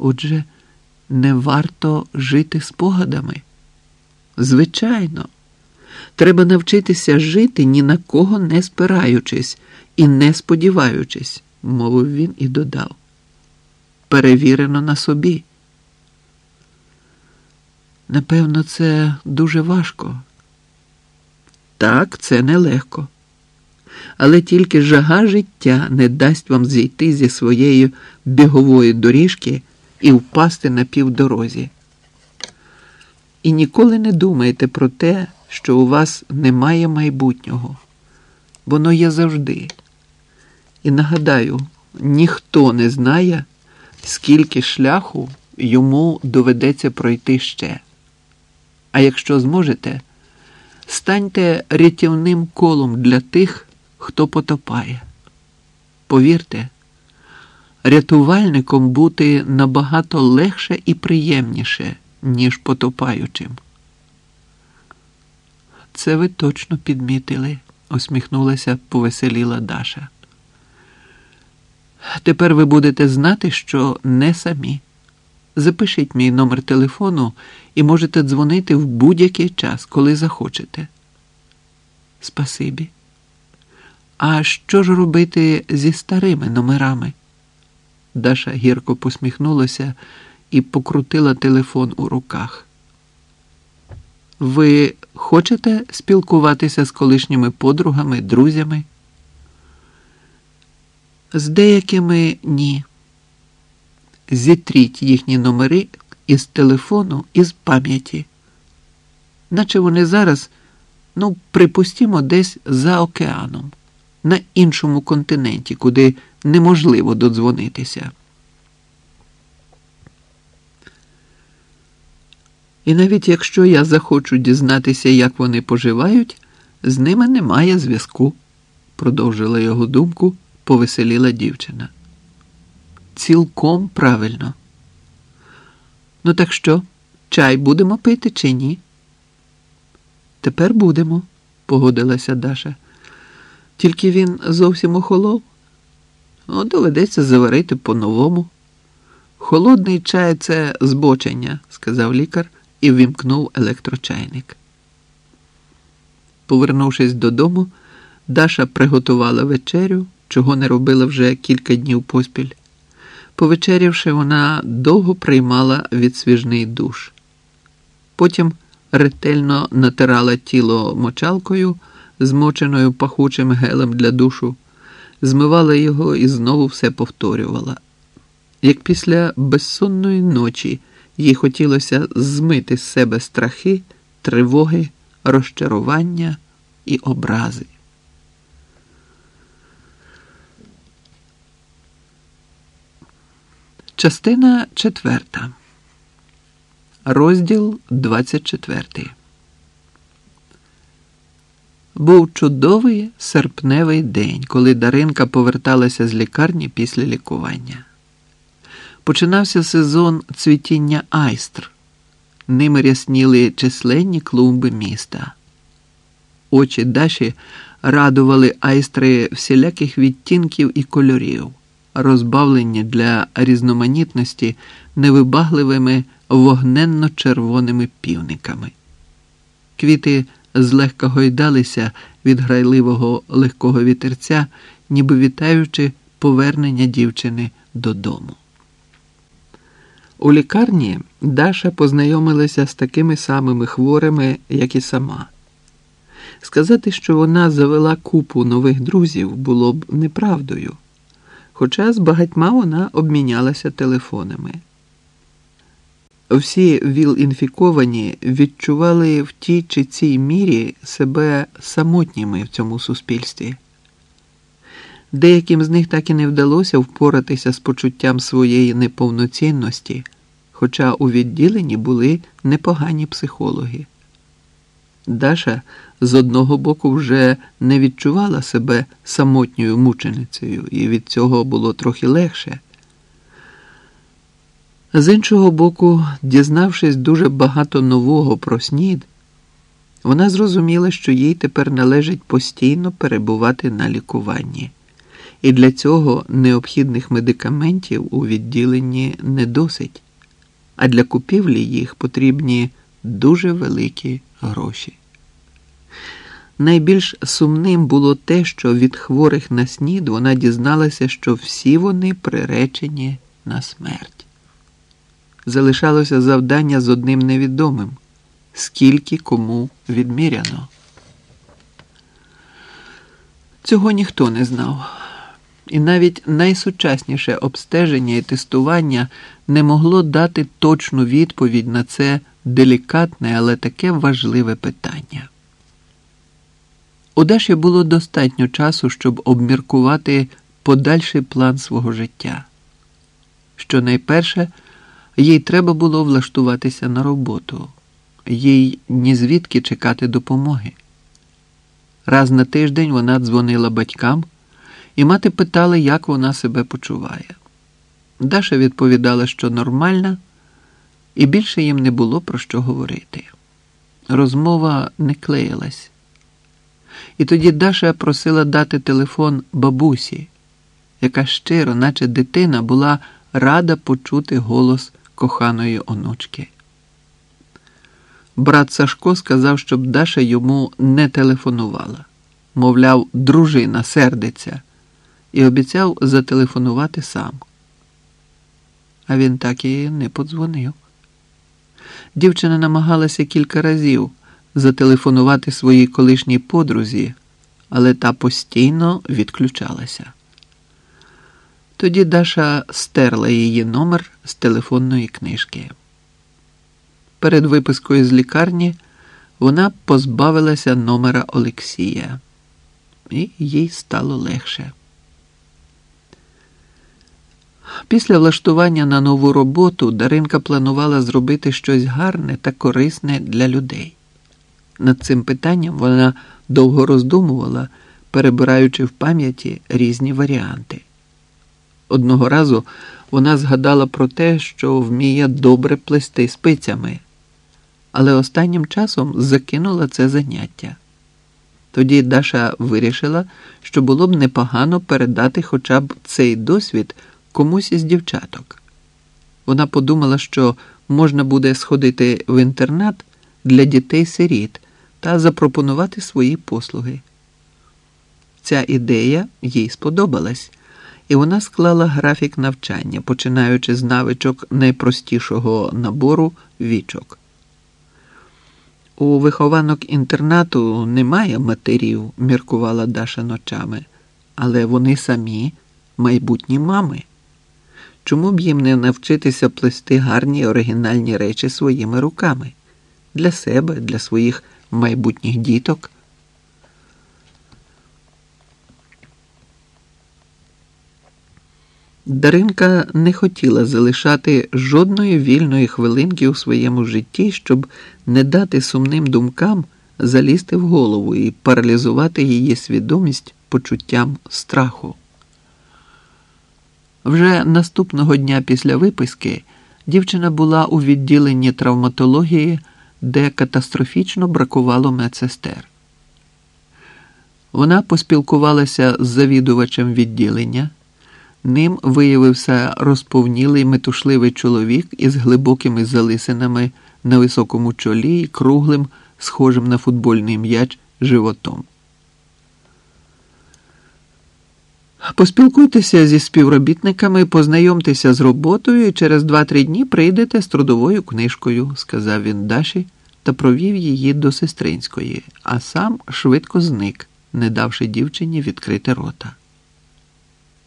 Отже, не варто жити спогадами. Звичайно, треба навчитися жити ні на кого не спираючись і не сподіваючись, мовив він і додав. Перевірено на собі. Напевно, це дуже важко. Так, це нелегко. Але тільки жага життя не дасть вам зійти зі своєї бігової доріжки і впасти на півдорозі. І ніколи не думайте про те, що у вас немає майбутнього. Воно є завжди. І нагадаю, ніхто не знає, скільки шляху йому доведеться пройти ще. А якщо зможете, станьте рятівним колом для тих, хто потопає. Повірте, рятувальником бути набагато легше і приємніше, ніж потопаючим. Це ви точно підмітили, усміхнулася повеселіла Даша. Тепер ви будете знати, що не самі. Запишіть мій номер телефону і можете дзвонити в будь-який час, коли захочете. Спасибі. А що ж робити зі старими номерами? Даша гірко посміхнулася і покрутила телефон у руках. Ви хочете спілкуватися з колишніми подругами, друзями? З деякими ні. Зітріть їхні номери із телефону і з пам'яті. Наче вони зараз, ну, припустімо, десь за океаном, на іншому континенті, куди неможливо додзвонитися. І навіть якщо я захочу дізнатися, як вони поживають, з ними немає зв'язку, продовжила його думку повеселіла дівчина. Цілком правильно. Ну, так що, чай будемо пити чи ні? Тепер будемо, погодилася Даша. Тільки він зовсім охолов. О, доведеться заварити по-новому. Холодний чай це збочення, сказав лікар і ввімкнув електрочайник. Повернувшись додому, Даша приготувала вечерю, чого не робила вже кілька днів поспіль. Повечерявши, вона довго приймала відсвіжний душ. Потім ретельно натирала тіло мочалкою, змоченою пахучим гелем для душу, змивала його і знову все повторювала. Як після безсонної ночі їй хотілося змити з себе страхи, тривоги, розчарування і образи. Частина четверта. Розділ 24. Був чудовий серпневий день, коли Даринка поверталася з лікарні після лікування. Починався сезон цвітіння айстр. Ними рясніли численні клумби міста. Очі Даші радували айстри всіляких відтінків і кольорів розбавлені для різноманітності невибагливими вогненно-червоними півниками. Квіти злегка гойдалися від грайливого легкого вітерця, ніби вітаючи повернення дівчини додому. У лікарні Даша познайомилася з такими самими хворими, як і сама. Сказати, що вона завела купу нових друзів, було б неправдою хоча з багатьма вона обмінялася телефонами. Всі віл-інфіковані відчували в тій чи цій мірі себе самотніми в цьому суспільстві. Деяким з них так і не вдалося впоратися з почуттям своєї неповноцінності, хоча у відділенні були непогані психологи. Даша з одного боку вже не відчувала себе самотньою мученицею, і від цього було трохи легше. З іншого боку, дізнавшись дуже багато нового про снід, вона зрозуміла, що їй тепер належить постійно перебувати на лікуванні, і для цього необхідних медикаментів у відділенні не досить, а для купівлі їх потрібні дуже великі гроші. Найбільш сумним було те, що від хворих на снід вона дізналася, що всі вони приречені на смерть. Залишалося завдання з одним невідомим скільки кому відміряно. Цього ніхто не знав, і навіть найсучасніше обстеження і тестування не могло дати точну відповідь на це делікатне, але таке важливе питання. У Даші було достатньо часу, щоб обміркувати подальший план свого життя. Що найперше, їй треба було влаштуватися на роботу, їй ні звідки чекати допомоги. Раз на тиждень вона дзвонила батькам, і мати питала, як вона себе почуває. Даша відповідала, що нормальна, і більше їм не було про що говорити. Розмова не клеїлась. І тоді Даша просила дати телефон бабусі, яка щиро, наче дитина, була рада почути голос коханої онучки. Брат Сашко сказав, щоб Даша йому не телефонувала. Мовляв, дружина сердиться, і обіцяв зателефонувати сам. А він так і не подзвонив. Дівчина намагалася кілька разів зателефонувати своїй колишній подрузі, але та постійно відключалася. Тоді Даша стерла її номер з телефонної книжки. Перед випискою з лікарні вона позбавилася номера Олексія, і їй стало легше. Після влаштування на нову роботу Даринка планувала зробити щось гарне та корисне для людей. Над цим питанням вона довго роздумувала, перебираючи в пам'яті різні варіанти. Одного разу вона згадала про те, що вміє добре плести спицями, але останнім часом закинула це заняття. Тоді Даша вирішила, що було б непогано передати хоча б цей досвід комусь із дівчаток. Вона подумала, що можна буде сходити в інтернат для дітей-сиріт та запропонувати свої послуги. Ця ідея їй сподобалась, і вона склала графік навчання, починаючи з навичок найпростішого набору вічок. У вихованок інтернату немає матерів, міркувала Даша ночами, але вони самі майбутні мами. Чому б їм не навчитися плести гарні оригінальні речі своїми руками для себе, для своїх майбутніх діток? Даринка не хотіла залишати жодної вільної хвилинки у своєму житті, щоб не дати сумним думкам залізти в голову і паралізувати її свідомість почуттям страху. Вже наступного дня після виписки дівчина була у відділенні травматології, де катастрофічно бракувало медсестер. Вона поспілкувалася з завідувачем відділення. Ним виявився розповнілий метушливий чоловік із глибокими залисинами на високому чолі і круглим, схожим на футбольний м'яч животом. Поспілкуйтеся зі співробітниками, познайомтеся з роботою і через 2-3 дні прийдете з трудовою книжкою, сказав він Даші та провів її до сестринської, а сам швидко зник, не давши дівчині відкрити рота.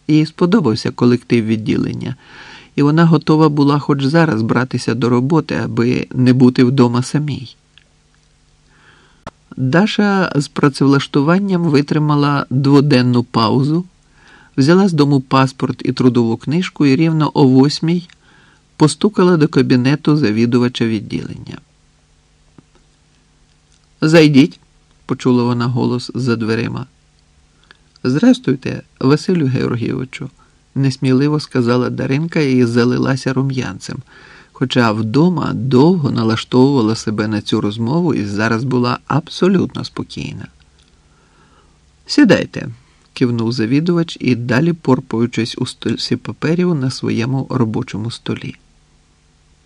Їй сподобався колектив відділення, і вона готова була хоч зараз братися до роботи, аби не бути вдома самій. Даша з працевлаштуванням витримала дводенну паузу, взяла з дому паспорт і трудову книжку і рівно о восьмій постукала до кабінету завідувача відділення. Зайдіть, почула вона голос за дверима. Здрастуйте, Василю Георгійовичу, несміливо сказала Даринка і залилася рум'янцем, хоча вдома довго налаштовувала себе на цю розмову і зараз була абсолютно спокійна. Сідайте, кивнув завідувач і далі порпуючись у стосі паперів на своєму робочому столі.